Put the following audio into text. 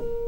you